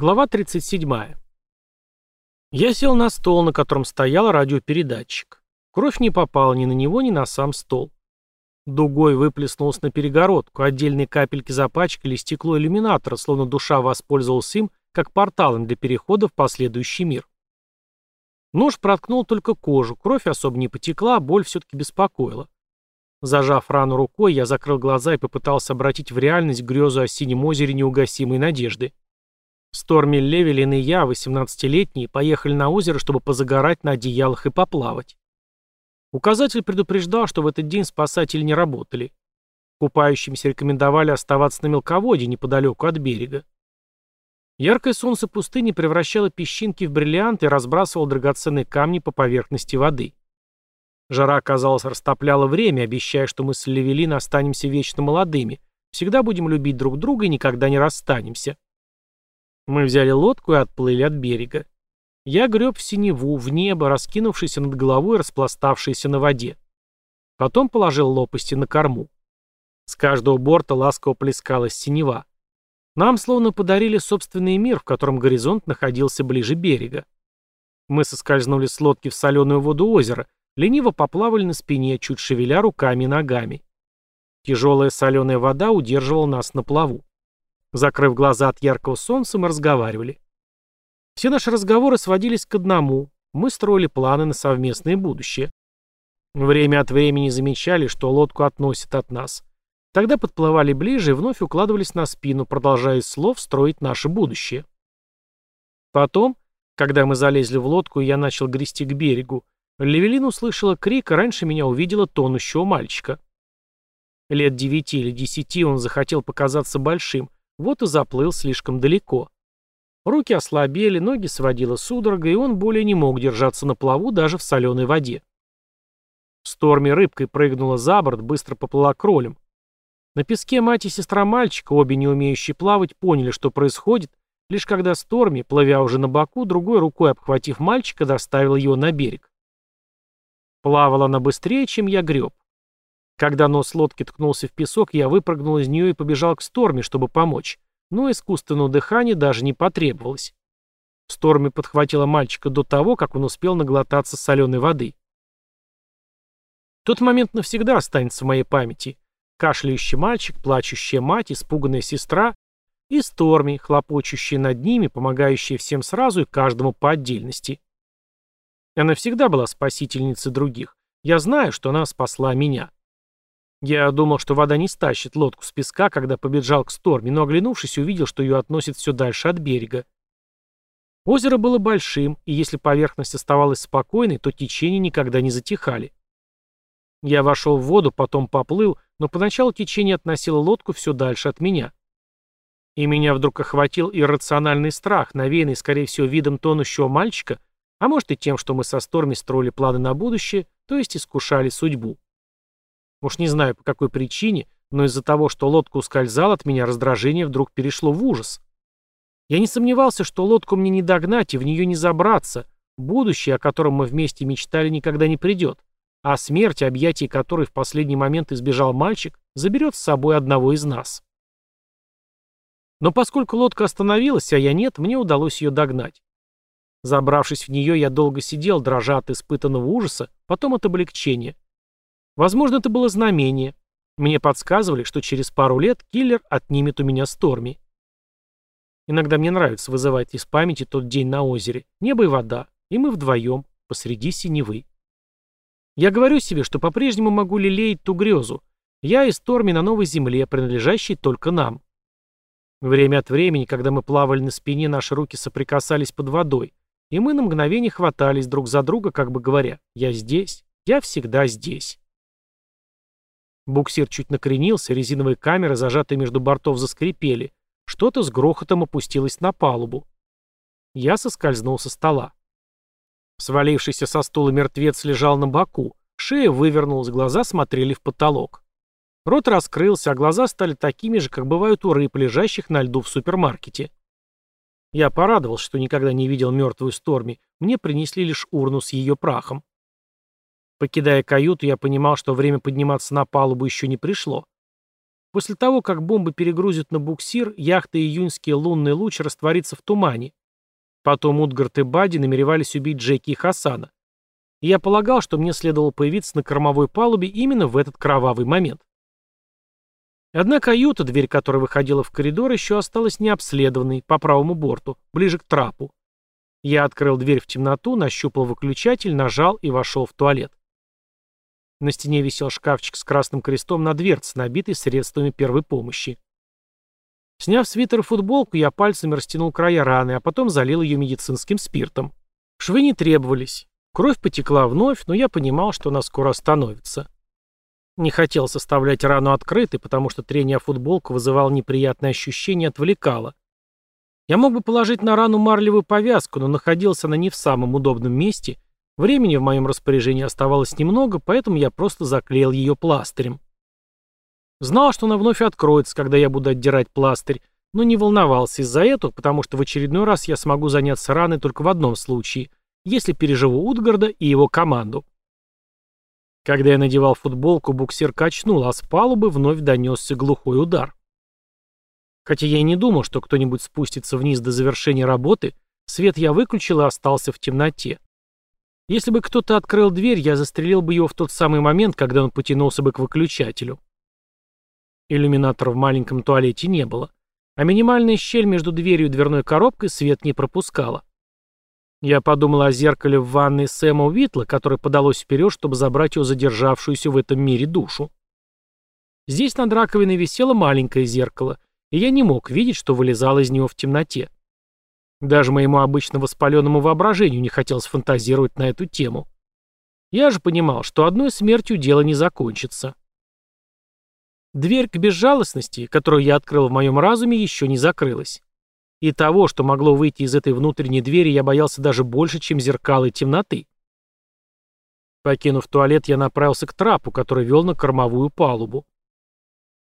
Глава 37. Я сел на стол, на котором стоял радиопередатчик. Кровь не попала ни на него, ни на сам стол. Дугой выплеснулась на перегородку, отдельные капельки запачкали стекло иллюминатора, словно душа воспользовалась им, как порталом для перехода в последующий мир. Нож проткнул только кожу, кровь особо не потекла, а боль все-таки беспокоила. Зажав рану рукой, я закрыл глаза и попытался обратить в реальность грезу о синем озере неугасимой надежды. Сторми Левелин и я, 18-летние, поехали на озеро, чтобы позагорать на одеялах и поплавать. Указатель предупреждал, что в этот день спасатели не работали. Купающимся рекомендовали оставаться на мелководье неподалеку от берега. Яркое солнце пустыни превращало песчинки в бриллианты и разбрасывало драгоценные камни по поверхности воды. Жара, казалось, растопляла время, обещая, что мы с Левелин останемся вечно молодыми, всегда будем любить друг друга и никогда не расстанемся. Мы взяли лодку и отплыли от берега. Я греб в синеву, в небо, раскинувшееся над головой и распластавшееся на воде. Потом положил лопасти на корму. С каждого борта ласково плескалась синева. Нам словно подарили собственный мир, в котором горизонт находился ближе берега. Мы соскользнули с лодки в соленую воду озера, лениво поплавали на спине, чуть шевеля руками и ногами. Тяжелая соленая вода удерживала нас на плаву. Закрыв глаза от яркого солнца, мы разговаривали. Все наши разговоры сводились к одному. Мы строили планы на совместное будущее. Время от времени замечали, что лодку относят от нас. Тогда подплывали ближе и вновь укладывались на спину, продолжая из слов строить наше будущее. Потом, когда мы залезли в лодку и я начал грести к берегу, Левелин услышала крик, и раньше меня увидела тонущего мальчика. Лет девяти или десяти он захотел показаться большим, вот и заплыл слишком далеко. Руки ослабели, ноги сводило судорога, и он более не мог держаться на плаву даже в соленой воде. Сторми рыбкой прыгнула за борт, быстро поплыла кролем. На песке мать и сестра мальчика, обе не умеющие плавать, поняли, что происходит, лишь когда Сторми, плывя уже на боку, другой рукой обхватив мальчика, доставила его на берег. Плавала она быстрее, чем я греб. Когда нос лодки ткнулся в песок, я выпрыгнул из нее и побежал к Сторме, чтобы помочь. Но искусственного дыхания даже не потребовалось. Сторми подхватила мальчика до того, как он успел наглотаться соленой воды. Тот момент навсегда останется в моей памяти. Кашляющий мальчик, плачущая мать, испуганная сестра и Сторми, хлопочущая над ними, помогающая всем сразу и каждому по отдельности. Она всегда была спасительницей других. Я знаю, что она спасла меня. Я думал, что вода не стащит лодку с песка, когда побежал к сторме, но оглянувшись, увидел, что ее относит все дальше от берега. Озеро было большим, и если поверхность оставалась спокойной, то течения никогда не затихали. Я вошел в воду, потом поплыл, но поначалу течение относило лодку все дальше от меня. И меня вдруг охватил иррациональный страх, навеянный, скорее всего, видом тонущего мальчика, а может и тем, что мы со Сторми строили планы на будущее, то есть искушали судьбу. Уж не знаю по какой причине, но из-за того, что лодка ускользала от меня, раздражение вдруг перешло в ужас. Я не сомневался, что лодку мне не догнать и в нее не забраться. Будущее, о котором мы вместе мечтали, никогда не придет. А смерть, объятий которой в последний момент избежал мальчик, заберет с собой одного из нас. Но поскольку лодка остановилась, а я нет, мне удалось ее догнать. Забравшись в нее, я долго сидел, дрожа от испытанного ужаса, потом от облегчения. Возможно, это было знамение. Мне подсказывали, что через пару лет киллер отнимет у меня Сторми. Иногда мне нравится вызывать из памяти тот день на озере. Небо и вода. И мы вдвоем, посреди синевы. Я говорю себе, что по-прежнему могу лелеять ту грезу. Я и Сторми на новой земле, принадлежащей только нам. Время от времени, когда мы плавали на спине, наши руки соприкасались под водой, и мы на мгновение хватались друг за друга, как бы говоря, «Я здесь, я всегда здесь». Буксир чуть накренился, резиновые камеры, зажатые между бортов, заскрипели. Что-то с грохотом опустилось на палубу. Я соскользнул со стола. Свалившийся со стула мертвец лежал на боку. Шея вывернулась, глаза смотрели в потолок. Рот раскрылся, а глаза стали такими же, как бывают у рыб, лежащих на льду в супермаркете. Я порадовался, что никогда не видел мертвую Сторми. Мне принесли лишь урну с ее прахом. Покидая каюту, я понимал, что время подниматься на палубу еще не пришло. После того, как бомбы перегрузят на буксир, яхта «Июньский лунный луч» растворится в тумане. Потом Утгард и Бади намеревались убить Джеки и Хасана. Я полагал, что мне следовало появиться на кормовой палубе именно в этот кровавый момент. Одна каюта, дверь которой выходила в коридор, еще осталась необследованной, по правому борту, ближе к трапу. Я открыл дверь в темноту, нащупал выключатель, нажал и вошел в туалет. На стене висел шкафчик с красным крестом на дверце, набитый средствами первой помощи. Сняв свитер и футболку, я пальцами растянул края раны, а потом залил ее медицинским спиртом. Швы не требовались. Кровь потекла вновь, но я понимал, что она скоро остановится. Не хотел составлять рану открытой, потому что трение о футболку вызывало неприятное ощущение и отвлекало. Я мог бы положить на рану марлевую повязку, но находился она не в самом удобном месте. Времени в моем распоряжении оставалось немного, поэтому я просто заклеил ее пластырем. Знал, что она вновь откроется, когда я буду отдирать пластырь, но не волновался из-за этого, потому что в очередной раз я смогу заняться раной только в одном случае, если переживу Утгарда и его команду. Когда я надевал футболку, буксир качнул, а с палубы вновь донесся глухой удар. Хотя я и не думал, что кто-нибудь спустится вниз до завершения работы, свет я выключил и остался в темноте. Если бы кто-то открыл дверь, я застрелил бы его в тот самый момент, когда он потянулся бы к выключателю. Иллюминатора в маленьком туалете не было, а минимальная щель между дверью и дверной коробкой свет не пропускала. Я подумал о зеркале в ванной Сэма Уитла, которое подалось вперед, чтобы забрать его задержавшуюся в этом мире душу. Здесь над раковиной висело маленькое зеркало, и я не мог видеть, что вылезало из него в темноте. Даже моему обычно воспаленному воображению не хотелось фантазировать на эту тему. Я же понимал, что одной смертью дело не закончится. Дверь к безжалостности, которую я открыл в моем разуме, еще не закрылась. И того, что могло выйти из этой внутренней двери, я боялся даже больше, чем зеркал и темноты. Покинув туалет, я направился к трапу, который вел на кормовую палубу.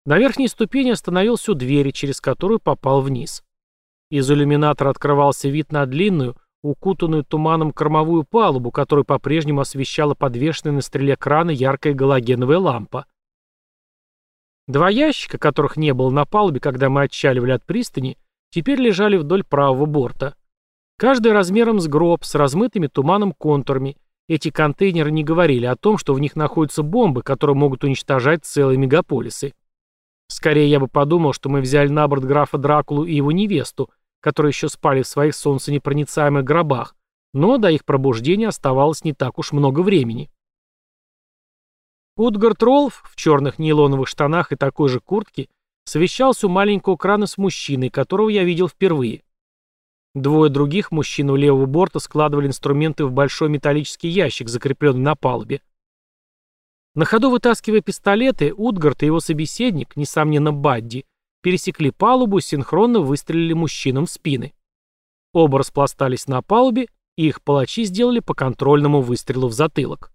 На верхней ступени остановился у двери, через которую попал вниз. Из иллюминатора открывался вид на длинную, укутанную туманом кормовую палубу, которую по-прежнему освещала подвешенная на стреле крана яркая галогеновая лампа. Два ящика, которых не было на палубе, когда мы отчаливали от пристани, теперь лежали вдоль правого борта. Каждый размером с гроб, с размытыми туманом контурами. Эти контейнеры не говорили о том, что в них находятся бомбы, которые могут уничтожать целые мегаполисы. Скорее, я бы подумал, что мы взяли на борт графа Дракулу и его невесту, которые еще спали в своих солнценепроницаемых гробах, но до их пробуждения оставалось не так уж много времени. Утгард Ролф в черных нейлоновых штанах и такой же куртке совещался у маленького крана с мужчиной, которого я видел впервые. Двое других мужчин у левого борта складывали инструменты в большой металлический ящик, закрепленный на палубе. На ходу вытаскивая пистолеты, Утгард и его собеседник, несомненно Бадди, пересекли палубу и синхронно выстрелили мужчинам в спины. Оба распластались на палубе, и их палачи сделали по контрольному выстрелу в затылок.